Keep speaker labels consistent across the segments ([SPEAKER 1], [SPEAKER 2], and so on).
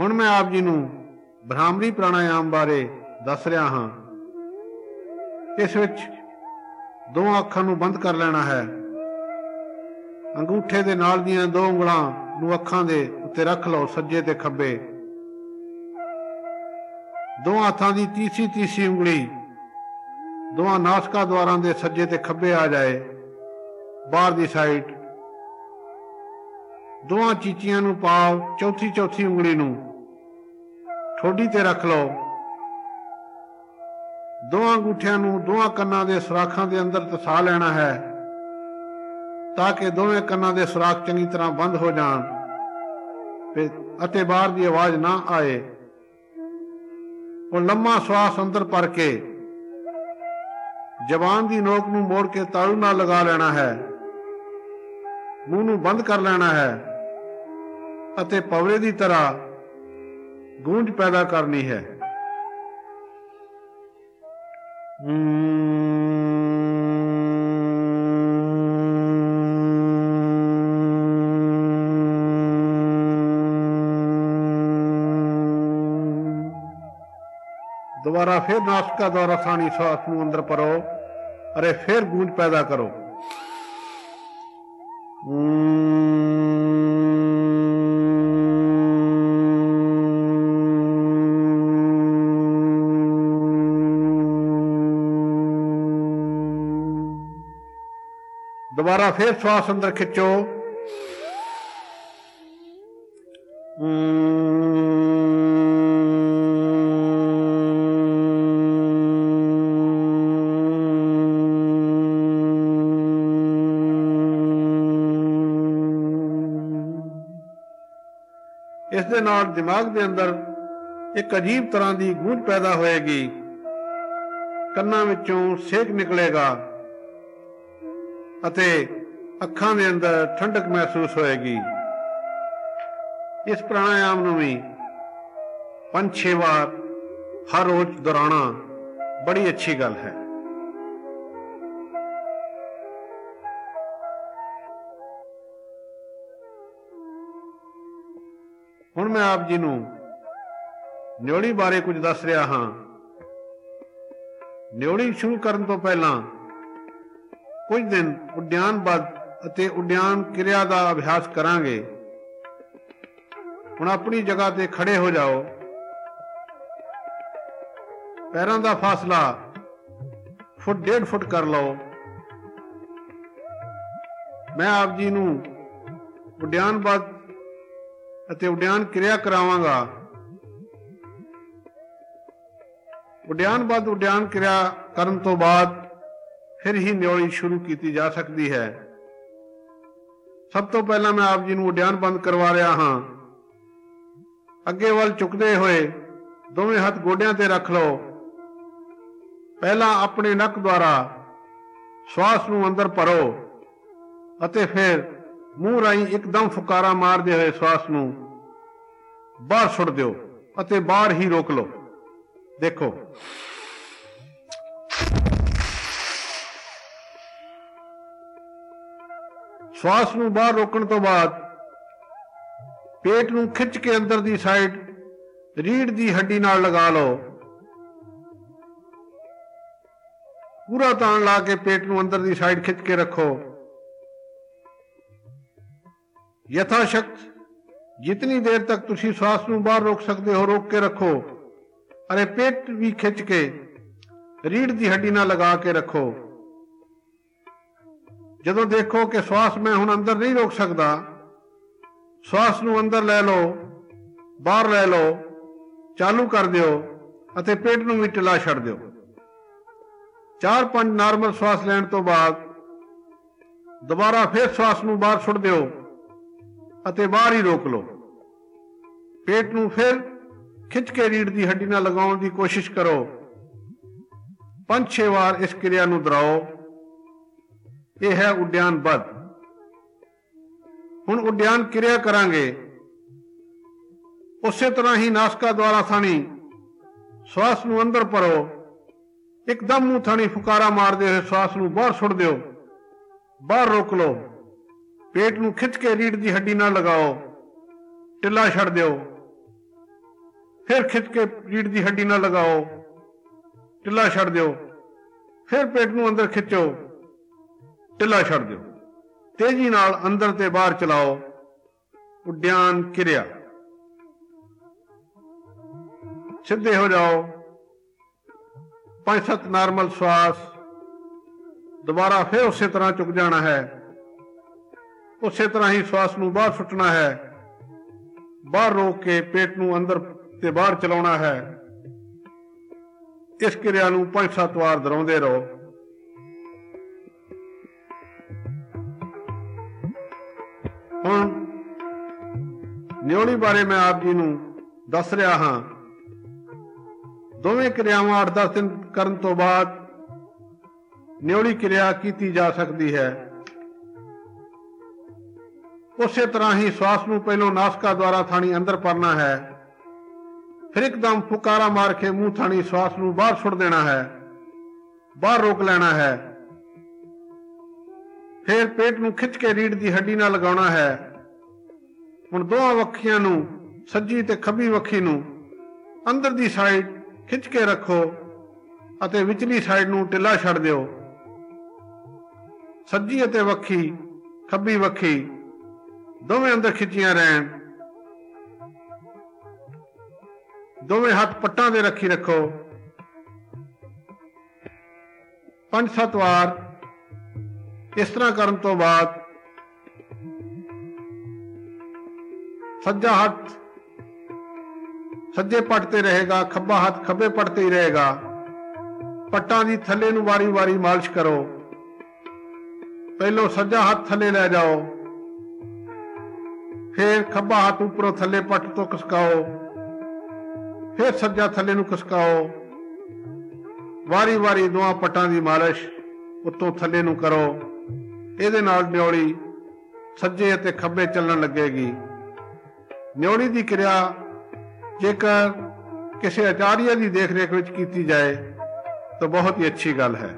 [SPEAKER 1] ਹੁਣ ਮੈਂ ਆਪ ਜੀ ਨੂੰ ਬ੍ਰਾਹਮਰੀ ਪ੍ਰਾਣਾਯਾਮ ਬਾਰੇ ਦੱਸ ਰਿਹਾ ਹਾਂ। ਇਸ ਵਿੱਚ ਦੋਵਾਂ ਅੱਖਾਂ ਨੂੰ ਬੰਦ ਕਰ ਲੈਣਾ ਹੈ। ਅੰਗੂਠੇ ਦੇ ਨਾਲ ਦੀਆਂ ਦੋ ਉਂਗਲਾਂ ਨੂੰ ਅੱਖਾਂ ਦੇ ਉੱਤੇ ਰੱਖ ਲਓ, ਸੱਜੇ ਤੇ ਖੱਬੇ। ਦੋਵਾਂ ਹੱਥਾਂ ਦੀ ਤੀਸੀ ਤੀਸੀ ਉਂਗਲੀ ਦੋਵਾਂ ਨਾਸਕਾ ਦੁਆਰਾਂ ਦੇ ਸੱਜੇ ਤੇ ਖੱਬੇ ਆ ਜਾਏ, ਬਾਹਰ ਦੀ ਸਾਈਡ। ਦੋਵਾਂ ਚੀਚੀਆਂ ਨੂੰ ਪਾਓ ਚੌਥੀ ਚੌਥੀ ਉਂਗਲੀ ਨੂੰ। ਠੋਡੀ ਤੇ ਰੱਖ ਲਓ। ਦੋਵਾਂ ਅੰਗੂਠਿਆਂ ਨੂੰ ਦੋਵਾਂ ਕੰਨਾਂ ਦੇ ਸੁਰਾਖਾਂ ਦੇ ਅੰਦਰ ਤਸਾ ਲੈਣਾ ਹੈ, ਤਾਂ ਕਿ ਦੋਵੇਂ ਕੰਨਾਂ ਦੇ ਸੁਰਾਖ ਚੰਗੀ ਤਰ੍ਹਾਂ ਬੰਦ ਹੋ ਜਾਣ ਅਤੇ ਬਾਹਰ ਦੀ ਆਵਾਜ਼ ਨਾ ਆਏ। ਉਹ ਲੰਮਾ ਸਵਾਸ ਅੰਦਰ ਭਰ ਕੇ ਜ਼ਬਾਨ ਦੀ ਨੋਕ ਨੂੰ ਮੋੜ ਕੇ ਤਾਲੂ ਨਾਲ ਲਗਾ ਲੈਣਾ ਹੈ, ਮੂੰਹ ਨੂੰ ਬੰਦ ਕਰ ਲੈਣਾ ਹੈ ਅਤੇ ਪਵਰੇ ਦੀ ਤਰ੍ਹਾਂ ਗੂੰਜ ਪੈਦਾ ਕਰਨੀ ਹੈ ਦੁਬਾਰਾ ਫਿਰ ਨਾਸਕਾ ਦੁਆਰਾ ਸਾਣੀ ਸਾਹ ਨੂੰ ਅੰਦਰ ਭਰੋ ਅਰੇ ਫਿਰ ਗੂੰਜ ਪੈਦਾ ਦੁਬਾਰਾ ਫਿਰ ਸਵਾਸ ਅੰਦਰ ਖਿੱਚੋ। ਇਸ ਦੇ ਨਾਲ ਦਿਮਾਗ ਦੇ ਅੰਦਰ ਇੱਕ ਅਜੀਬ ਤਰ੍ਹਾਂ ਦੀ ਗੂੰਜ ਪੈਦਾ ਹੋਏਗੀ। ਕੰਨਾਂ ਵਿੱਚੋਂ ਸੇਕ ਨਿਕਲੇਗਾ। ਅਤੇ ਅੱਖਾਂ ਦੇ ਅੰਦਰ ਠੰਡਕ ਮਹਿਸੂਸ ਹੋਏਗੀ। ਇਸ ਪ੍ਰਾਣਾਯਾਮ ਨੂੰ ਵੀ ਪੰਜ ਛੇ ਵਾਰ ਹਰ ਰੋਜ਼ ਦੁਹਰਾਉਣਾ ਬੜੀ ਅੱਛੀ ਗੱਲ ਹੈ। ਹੁਣ ਮੈਂ ਆਪ ਜੀ ਨੂੰ ਨਿਉੜੀ ਬਾਰੇ ਕੁਝ ਦੱਸ ਰਿਹਾ ਹਾਂ। ਨਿਉੜੀ ਸ਼ੁਰੂ ਕਰਨ ਤੋਂ ਪਹਿਲਾਂ ਕੁਝ ਦਿਨ ਉਡਿਆਨਬੱਧ ਅਤੇ ਉਡਿਆਨ ਕਿਰਿਆ ਦਾ ਅਭਿਆਸ ਕਰਾਂਗੇ। ਹੁਣ ਆਪਣੀ ਜਗ੍ਹਾ ਤੇ ਖੜੇ ਹੋ ਜਾਓ। ਪੈਰਾਂ ਦਾ ਫਾਸਲਾ ਫੁੱਟ ਡੇਢ ਫੁੱਟ ਕਰ ਲਓ। ਮੈਂ ਆਪ ਜੀ ਨੂੰ ਉਡਿਆਨਬੱਧ ਅਤੇ ਉਡਿਆਨ ਕਿਰਿਆ ਕਰਾਵਾਂਗਾ। ਉਡਿਆਨਬੱਧ ਉਡਿਆਨ ਕਿਰਿਆ ਕਰਨ ਤੋਂ ਬਾਅਦ ਫਿਰ ਹੀ ਨਿਉਣੀ ਸ਼ੁਰੂ ਕੀਤੀ ਜਾ ਸਕਦੀ ਹੈ। ਸਭ ਤੋਂ ਪਹਿਲਾਂ ਮੈਂ ਆਪ ਜੀ ਨੂੰ ਉਡਿਆਨ ਬੰਦ ਕਰਵਾ ਰਿਹਾ ਹਾਂ। ਅੱਗੇ ਵੱਲ ਝੁਕਦੇ ਹੋਏ ਦੋਵੇਂ ਹੱਥ ਗੋਡਿਆਂ ਤੇ ਰੱਖ ਲਓ। ਪਹਿਲਾਂ ਆਪਣੇ ਨੱਕ ਦੁਆਰਾ ਸਵਾਸ ਨੂੰ ਅੰਦਰ ਭਰੋ ਅਤੇ ਫਿਰ ਮੂੰਹ ਰਾਹੀਂ ਇੱਕਦਮ ਫੁਕਾਰਾ ਮਾਰਦੇ ਹੋਏ ਸਵਾਸ ਨੂੰ ਬਾਹਰ ਸੁੱਟ ਦਿਓ ਅਤੇ ਬਾਹਰ ਹੀ ਰੋਕ ਲਓ। ਦੇਖੋ ਸਵਾਸ ਨੂੰ ਬਾਹਰ ਰੋਕਣ ਤੋਂ ਬਾਅਦ ਪੇਟ ਨੂੰ ਖਿੱਚ ਕੇ ਅੰਦਰ ਦੀ ਸਾਈਡ ਰੀੜ ਦੀ ਹੱਡੀ ਨਾਲ ਲਗਾ ਲਓ। ਪੂਰਾ ਤਾਣ ਲਾ ਕੇ ਪੇਟ ਨੂੰ ਅੰਦਰ ਦੀ ਸਾਈਡ ਖਿੱਚ ਕੇ ਰੱਖੋ। ਯਥਾ ਸ਼ਕਤ ਜਿਤਨੀ ਦੇਰ ਤੱਕ ਤੁਸੀਂ ਸਵਾਸ ਨੂੰ ਬਾਹਰ ਰੋਕ ਸਕਦੇ ਹੋ, ਰੋਕ ਕੇ ਰੱਖੋ। ਅਰੇ ਪੇਟ ਵੀ ਖਿੱਚ ਕੇ ਰੀੜ ਦੀ ਹੱਡੀ ਨਾਲ ਲਗਾ ਕੇ ਰੱਖੋ। ਜਦੋਂ ਦੇਖੋ ਕਿ ਸਵਾਸ ਮੈਂ ਹੁਣ ਅੰਦਰ ਨਹੀਂ ਰੋਕ ਸਕਦਾ, ਸਵਾਸ ਨੂੰ ਅੰਦਰ ਲੈ ਲਓ, ਬਾਹਰ ਲੈ ਲਓ, ਚਾਲੂ ਕਰ ਦਿਓ ਅਤੇ ਪੇਟ ਨੂੰ ਵੀ ਢਿੱਲਾ ਛੱਡ ਦਿਓ। ਚਾਰ ਪੰਜ ਨਾਰਮਲ ਸਵਾਸ ਲੈਣ ਤੋਂ ਬਾਅਦ ਦੁਬਾਰਾ ਫਿਰ ਸਵਾਸ ਨੂੰ ਬਾਹਰ ਛੱਡ ਦਿਓ ਅਤੇ ਬਾਹਰ ਹੀ ਰੋਕ ਲਓ। ਪੇਟ ਨੂੰ ਫਿਰ ਖਿੱਚ ਕੇ ਰੀੜ ਦੀ ਹੱਡੀ ਨਾਲ ਲਗਾਉਣ ਦੀ ਕੋਸ਼ਿਸ਼ ਕਰੋ। ਪੰਜ ਛੇ ਵਾਰ ਇਸ ਕਿਰਿਆ ਨੂੰ ਦੁਹਰਾਓ। ਇਹ ਹੈ ਉਡਿਆਨ ਬਦ ਹੁਣ ਉਡਿਆਨ ਕਿਰਿਆ ਕਰਾਂਗੇ। ਉਸੇ ਤਰ੍ਹਾਂ ਹੀ ਨਾਸਕਾ ਦੁਆਰਾ ਥਾਣੀ, ਸਵਾਸ ਨੂੰ ਅੰਦਰ ਭਰੋ। ਇੱਕਦਮ ਮੂੰਹ ਥਾਣੀ ਫੁਕਾਰਾ ਮਾਰਦੇ ਹੋਏ ਸਵਾਸ ਨੂੰ ਬਾਹਰ ਛੱਡ ਦਿਓ। ਬਾਹਰ ਰੋਕ ਲਓ। ਪੇਟ ਨੂੰ ਖਿੱਚ ਕੇ ਰੀੜ ਦੀ ਹੱਡੀ ਨਾਲ ਲਗਾਓ। ਢਿੱਲਾ ਛੱਡ ਦਿਓ। ਫਿਰ ਖਿੱਚ ਕੇ ਰੀੜ ਦੀ ਹੱਡੀ ਨਾਲ ਲਗਾਓ। ਢਿੱਲਾ ਛੱਡ ਦਿਓ। ਫਿਰ ਪੇਟ ਨੂੰ ਅੰਦਰ ਖਿੱਚੋ। ਢਿੱਲਾ ਛੱਡ ਦਿਓ। ਤੇਜ਼ੀ ਨਾਲ ਅੰਦਰ ਤੇ ਬਾਹਰ ਚਲਾਓ। ਉਡਿਆਨ ਕਿਰਿਆ। ਸਿੱਧੇ ਹੋ ਜਾਓ। ਪੰਜ ਸੱਤ ਨਾਰਮਲ ਸਵਾਸ। ਦੁਬਾਰਾ ਫਿਰ ਉਸੇ ਤਰ੍ਹਾਂ ਚੁੱਕ ਜਾਣਾ ਹੈ। ਉਸੇ ਤਰ੍ਹਾਂ ਹੀ ਸਵਾਸ ਨੂੰ ਬਾਹਰ ਸੁੱਟਣਾ ਹੈ। ਬਾਹਰ ਰੋਕ ਕੇ ਪੇਟ ਨੂੰ ਅੰਦਰ ਤੇ ਬਾਹਰ ਚਲਾਉਣਾ ਹੈ। ਇਸ ਕਿਰਿਆ ਨੂੰ ਪੰਜ ਸੱਤ ਵਾਰ ਦੁਹਰਾਉਂਦੇ ਰਹੋ। ਨਿਉਲੀ ਬਾਰੇ ਮੈਂ ਆਪ ਜੀ ਨੂੰ ਦੱਸ ਰਿਹਾ ਹਾਂ। ਦੋਵੇਂ ਕਿਰਿਆਵਾਂ 8-10 ਦਿਨ ਕਰਨ ਤੋਂ ਬਾਅਦ ਨਿਉਲੀ ਕਿਰਿਆ ਕੀਤੀ ਜਾ ਸਕਦੀ ਹੈ। ਉਸੇ ਤਰ੍ਹਾਂ ਹੀ ਸਵਾਸ ਨੂੰ ਪਹਿਲੋਂ ਨਾਸਕਾ ਦੁਆਰਾ ਥਾਣੀ ਅੰਦਰ ਪਰਨਾ ਹੈ। ਫਿਰ ਇੱਕਦਮ ਫੁਕਾਰਾ ਮਾਰ ਕੇ ਮੂੰਹ ਥਾਣੀ ਸਵਾਸ ਨੂੰ ਬਾਹਰ ਛੁੱਟ ਦੇਣਾ ਹੈ। ਬਾਹਰ ਰੋਕ ਲੈਣਾ ਹੈ। ਫਿਰ ਪੇਟ ਨੂੰ ਖਿੱਚ ਕੇ ਰੀੜ ਦੀ ਹੱਡੀ ਨਾਲ ਲਗਾਉਣਾ ਹੈ। ਹੁਣ ਦੋਹਾਂ ਵੱਖੀਆਂ ਨੂੰ, ਸੱਜੀ ਤੇ ਖੱਬੀ ਵੱਖੀ ਨੂੰ, ਅੰਦਰ ਦੀ ਸਾਈਡ ਖਿੱਚ ਕੇ ਰੱਖੋ ਅਤੇ ਵਿਚਲੀ ਸਾਈਡ ਨੂੰ ਢਿੱਲਾ ਛੱਡ ਦਿਓ। ਸੱਜੀ ਅਤੇ ਵੱਖੀ, ਖੱਬੀ ਵੱਖੀ, ਦੋਵੇਂ ਅੰਦਰ ਖਿੱਚੀਆਂ ਰਹਿਣ। ਦੋਵੇਂ ਹੱਥ ਪੱਟਾਂ ਦੇ ਰੱਖੀ ਰੱਖੋ। ਪੰਜ ਸੱਤ ਵਾਰ ਇਸ ਤਰ੍ਹਾਂ ਕਰਨ ਤੋਂ ਬਾਅਦ ਸੱਜਾ ਹੱਥ। ਸੱਜੇ ਪੱਟ ਤੇ ਰਹੇਗਾ, ਖੱਬਾ ਹੱਥ ਖੱਬੇ ਪੱਟ ਤੇ ਹੀ ਰਹੇਗਾ। ਪੱਟਾਂ ਦੀ ਥੱਲੇ ਨੂੰ ਵਾਰੀ-ਵਾਰੀ ਮਾਲਿਸ਼ ਕਰੋ। ਪਹਿਲੋਂ ਸੱਜਾ ਹੱਥ ਥੱਲੇ ਲੈ ਜਾਓ। ਫਿਰ ਖੱਬਾ ਹੱਥ ਉੱਪਰੋਂ ਥੱਲੇ ਪੱਟ ਤੋਂ ਖਸਕਾਓ। ਫਿਰ ਸੱਜਾ ਥੱਲੇ ਨੂੰ ਖਸਕਾਓ। ਵਾਰੀ-ਵਾਰੀ ਦੋਹਾਂ ਪੱਟਾਂ ਦੀ ਮਾਲਿਸ਼ ਉੱਤੋਂ ਥੱਲੇ ਨੂੰ ਕਰੋ। ਇਹਦੇ ਨਾਲ ਨਿਉਲੀ ਸੱਜੇ ਅਤੇ ਖੱਬੇ ਚੱਲਣ ਲੱਗੇਗੀ। ਨਿਉਲੀ ਦੀ ਕਿਰਿਆ ਜੇਕਰ ਕਿਸੇ ਆਚਾਰੀਆ ਦੀ ਦੇਖਰੇਖ ਵਿੱਚ ਕੀਤੀ ਜਾਏ, ਤਾਂ ਬਹੁਤ ਹੀ ਅੱਛੀ ਗੱਲ ਹੈ।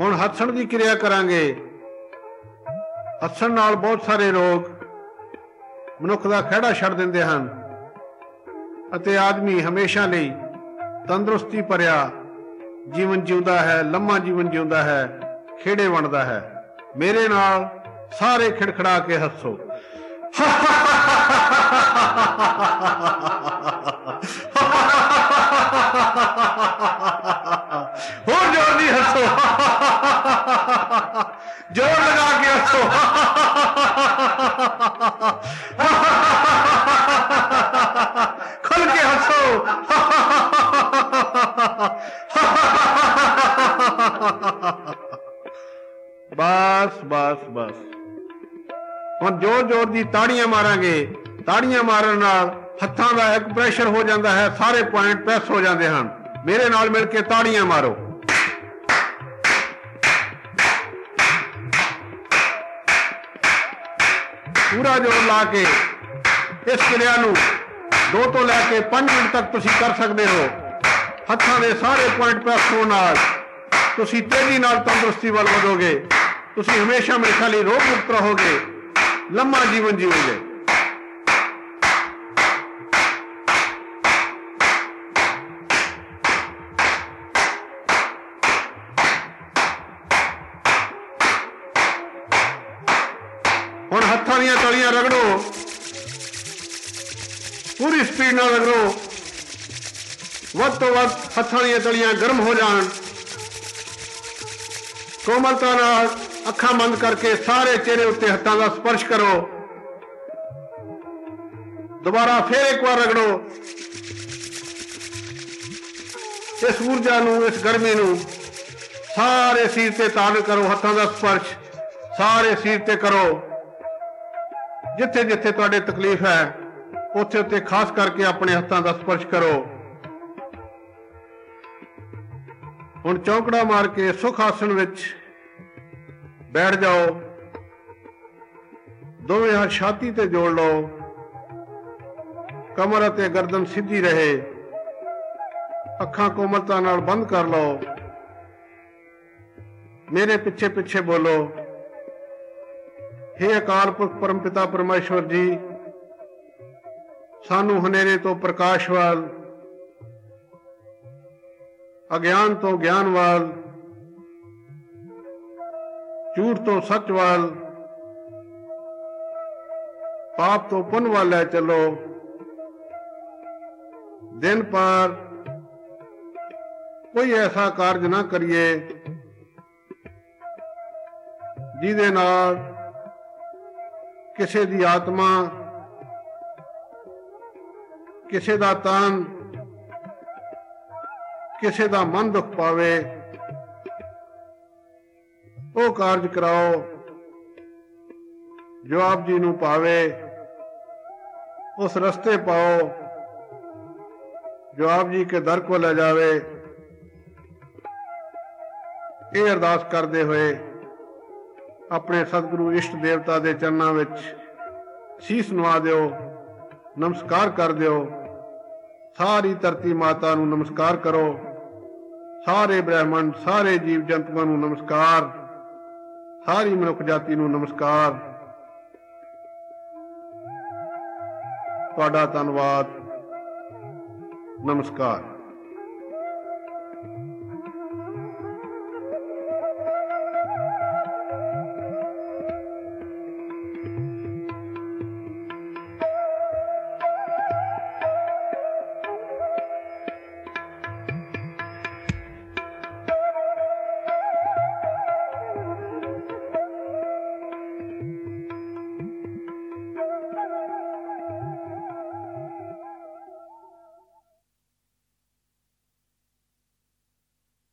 [SPEAKER 1] ਹੁਣ ਹੱਸਣ ਦੀ ਕਿਰਿਆ ਕਰਾਂਗੇ। ਹੱਸਣ ਨਾਲ ਬਹੁਤ ਸਾਰੇ ਰੋਗ ਮਨੁੱਖ ਦਾ ਖਿਹੜਾ ਛੱਡ ਦਿੰਦੇ ਹਨ ਅਤੇ ਆਦਮੀ ਹਮੇਸ਼ਾ ਲਈ ਤੰਦਰੁਸਤੀ ਭਰਿਆ ਜੀਵਨ ਜਿਉਂਦਾ ਹੈ, ਲੰਮਾ ਜੀਵਨ ਜਿਉਂਦਾ ਹੈ, ਖੇੜੇ ਵੰਡਦਾ ਹੈ। ਮੇਰੇ ਨਾਲ ਸਾਰੇ ਖਿੜਖੜਾ ਕੇ ਹੱਸੋ। ਹੋਰ ਜੋਰ ਦੀ ਹੱਸੋ ਜੋਰ ਲਗਾ ਕੇ ਹੱਸੋ ਖੁੱਲ ਕੇ ਹੱਸੋ ਬਸ ਬਸ ਬਸ ਹੁਣ ਜੋਰ ਜੋਰ ਦੀ ਤਾੜੀਆਂ ਮਾਰਾਂਗੇ। ਤਾੜੀਆਂ ਮਾਰਨ ਨਾਲ ਹੱਥਾਂ ਦਾ ਇੱਕ ਪ੍ਰੈਸ਼ਰ ਹੋ ਜਾਂਦਾ ਹੈ, ਸਾਰੇ ਪੁਆਇੰਟ ਪ੍ਰੈਸ ਹੋ ਜਾਂਦੇ ਹਨ। ਮੇਰੇ ਨਾਲ ਮਿਲ ਕੇ ਤਾੜੀਆਂ ਮਾਰੋ। ਪੂਰਾ ਜੋਰ ਲਾ ਕੇ ਇਸ ਕਿਰਿਆ ਨੂੰ 2 ਤੋਂ ਲੈ ਕੇ 5 ਮਿੰਟ ਤੱਕ ਤੁਸੀਂ ਕਰ ਸਕਦੇ ਹੋ। ਹੱਥਾਂ ਦੇ ਸਾਰੇ ਪੁਆਇੰਟ ਪ੍ਰੈਸ ਹੋਣ ਨਾਲ ਤੁਸੀਂ ਤੇਜ਼ੀ ਨਾਲ ਤੰਦਰੁਸਤੀ ਵੱਲ ਵਧੋਗੇ। ਤੁਸੀਂ ਹਮੇਸ਼ਾ ਮੇਰੇ ਖਿਆਲ ਲਈ ਰੋਗ ਮੁਕਤ ਰਹੋਗੇ। ਲੰਮਾ ਜੀਵਨ ਜੀਵੋਗੇ ਹੁਣ ਹੱਥਾਂ ਦੀਆਂ ਤਲੀਆਂ ਰਗੜੋ ਪੂਰੀ ਸਪੀਡ ਨਾਲ ਰਗੜੋ ਵੱਧ ਤੋਂ ਵੱਧ ਹੱਥਾਂ ਦੀਆਂ ਤਲੀਆਂ ਗਰਮ ਹੋ ਜਾਣ ਕੋਮਲਤਾ ਨਾਲ ਅੱਖਾਂ ਬੰਦ ਕਰਕੇ ਸਾਰੇ ਚਿਹਰੇ ਉੱਤੇ ਹੱਥਾਂ ਦਾ ਸਪਰਸ਼ ਕਰੋ। ਦੁਬਾਰਾ ਫੇਰ ਇੱਕ ਵਾਰ ਰਗੜੋ। ਇਸ ਊਰਜਾ ਨੂੰ, ਇਸ ਗਰਮੀ ਨੂੰ ਸਾਰੇ ਸਿਰ ਤੇ ਤਾਲ ਕਰੋ, ਹੱਥਾਂ ਦਾ ਸਪਰਸ਼ ਸਾਰੇ ਸਿਰ ਤੇ ਕਰੋ। ਜਿੱਥੇ ਜਿੱਥੇ ਤੁਹਾਡੇ ਤਕਲੀਫ ਹੈ, ਉੱਥੇ ਉੱਥੇ ਖਾਸ ਕਰਕੇ ਆਪਣੇ ਹੱਥਾਂ ਦਾ ਸਪਰਸ਼ ਕਰੋ। ਹੁਣ ਚੌਂਕੜਾ ਮਾਰ ਕੇ ਸੁਖ ਆਸਣ ਵਿੱਚ ਬੈਠ ਜਾਓ। ਦੋਵੇਂ ਹੱਥ ਛਾਤੀ ਤੇ ਜੋੜ ਲਓ। ਕਮਰ ਅਤੇ ਗਰਦਨ ਸਿੱਧੀ ਰਹੇ। ਅੱਖਾਂ ਕੋਮਲਤਾ ਨਾਲ ਬੰਦ ਕਰ ਲਓ। ਮੇਰੇ ਪਿੱਛੇ ਪਿੱਛੇ ਬੋਲੋ। हे ਅਕਾਲ ਪੁਰਖ ਪਰਮਪਿਤਾ ਪਰਮੇਸ਼ਵਰ ਜੀ, ਸਾਨੂੰ ਹਨੇਰੇ ਤੋਂ ਪ੍ਰਕਾਸ਼ ਵੱਲ ਅਗਿਆਨ ਤੋਂ ਗਿਆਨ ਵੱਲ ਝੂਠ ਤੋਂ ਸੱਚ ਵੱਲ, ਪਾਪ ਤੋਂ ਪੁੰਨ ਵੱਲ ਲੈ ਚੱਲੋ। ਦਿਨ ਪਰ ਕੋਈ ਐਸਾ ਕਾਰਜ ਨਾ ਕਰੀਏ ਜਿਹਦੇ ਨਾਲ ਕਿਸੇ ਦੀ ਆਤਮਾ, ਕਿਸੇ ਦਾ ਤਨ, ਕਿਸੇ ਦਾ ਮਨ ਦੁੱਖ ਪਾਵੇ। ਉਹ ਕਾਰਜ ਕਰਾਓ ਜੋ ਆਪ ਜੀ ਨੂੰ ਪਾਵੇ, ਉਸ ਰਸਤੇ ਪਾਓ ਜੋ ਆਪ ਜੀ ਕੇ ਦਰ ਕੋ ਲੈ ਜਾਵੇ। ਇਹ ਅਰਦਾਸ ਕਰਦੇ ਹੋਏ ਆਪਣੇ ਸਤਿਗੁਰੂ ਇਸ਼ਟ ਦੇਵਤਾ ਦੇ ਚਰਨਾਂ ਵਿੱਚ ਸੀਸ ਨਵਾ ਦਿਓ, ਨਮਸਕਾਰ ਕਰ ਦਿਓ। ਸਾਰੀ ਧਰਤੀ ਮਾਤਾ ਨੂੰ ਨਮਸਕਾਰ ਕਰੋ। ਸਾਰੇ ਬ੍ਰਹਿਮੰਡ, ਸਾਰੇ ਜੀਵ ਜੰਤੂਆਂ ਨੂੰ ਨਮਸਕਾਰ। ਸਾਰੀ ਮਨੁੱਖ ਜਾਤੀ ਨੂੰ ਨਮਸਕਾਰ। ਤੁਹਾਡਾ ਧੰਨਵਾਦ। ਨਮਸਕਾਰ।